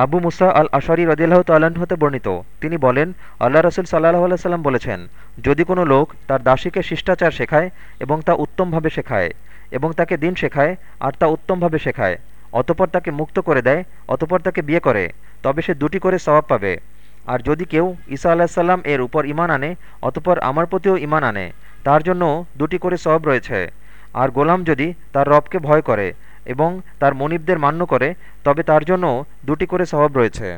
আবু মুসা আল আশারি রদিল্লাহ তাল্লাহ্ন হতে বর্ণিত। তিনি বলেন, আল্লাহ রসুল সাল্লাহ আল্লাহ বলেছেন, যদি কোনো লোক তার দাসীকে শিষ্টাচার শেখায় এবং তা উত্তমভাবে শেখায় এবং তাকে দিন শেখায় আর তা উত্তমভাবে শেখায়, অতপর তাকে মুক্ত করে দেয়, অতপর তাকে বিয়ে করে, তবে সে দুটি করে স্বভাব পাবে। আর যদি কেউ ঈসা আলাহিসাল্লাম এর উপর ইমান আনে, অতপর আমার প্রতিও ইমান আনে, তার জন্য দুটি করে স্বভাব রয়েছে। আর গোলাম যদি তার রবকে ভয় করে এবং তার মনিবদের মান্য করে তবে তার জন্য দুটি করে স্বভাব রয়েছে।